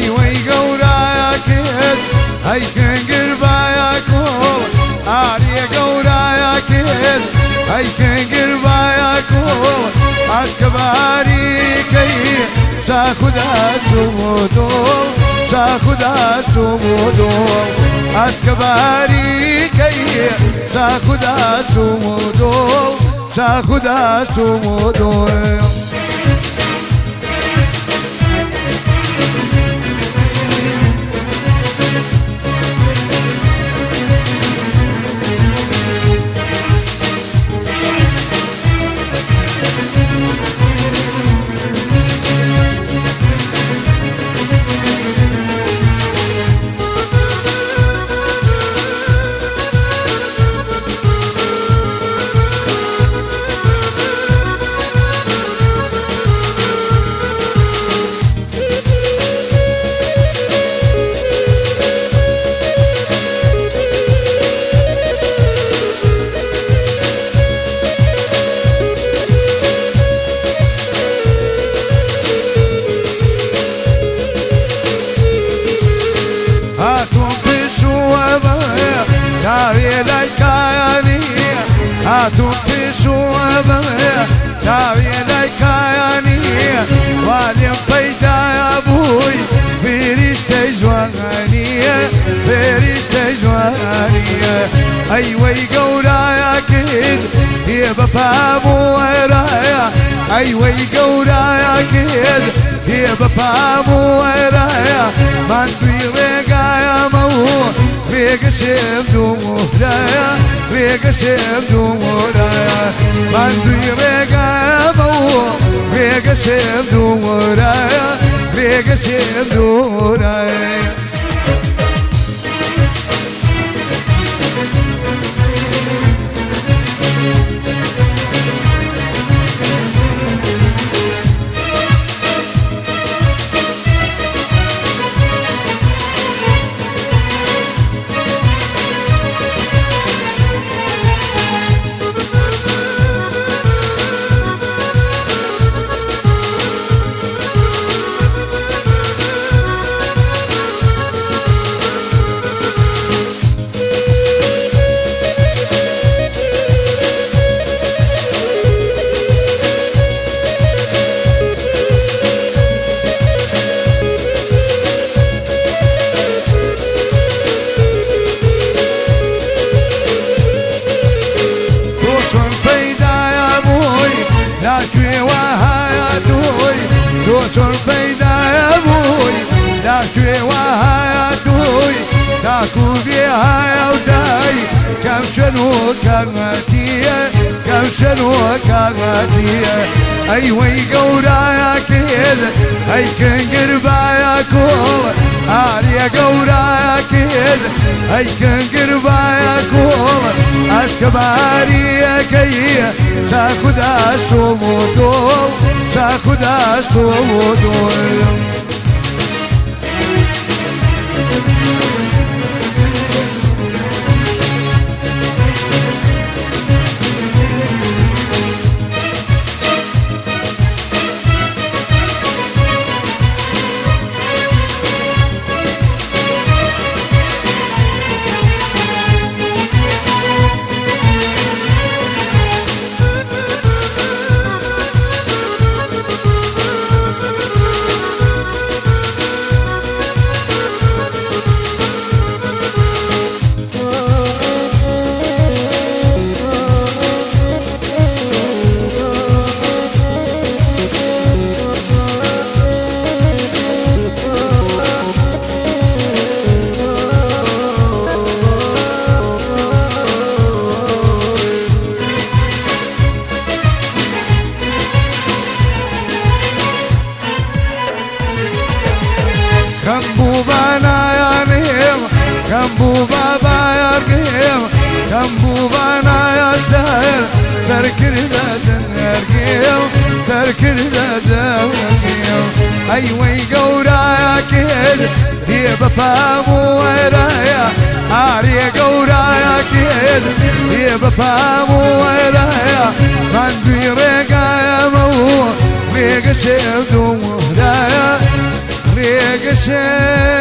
هاي ويقوراك هاي كن قرباياك عاري قوراك هاي كن قرباياك عالكباريكي تاخذ الجمود تاخذ الجمود عالكباريكي تاخذ الجمود تاخذ الجمود tu te chuva da vida e caiani vale a peita a bui veriste joanaria a joanaria ai wei gouraia kid e papá moeraia ai wei gouraia kid e papá moeraia mandu e regaia maua Rekşevdum a Rekşevdum oraya Ben do bavu Rekşevdum oraya do oraya چون پیدا بوی دا کوی و حیاتوی دا کو بی حیاتای کم شنو کمتیه کم شنو کمتیه ای وی گورایا کید ای کنگر بایا کول آریا گورایا کید ای کنگر بایا کول از کباریا کیه شا خدا شومو 说我对。تنبو بابا يا قيم تنبو بانا يا الدهر سركر ذات القيم سركر ذات القيم أيوي قورا يا كيل ديب فامو ويرايا عاري قورا يا كيل ديب فامو ويرايا خندي ريقا يا مو ريق شيب دوم وهدايا ريق شيب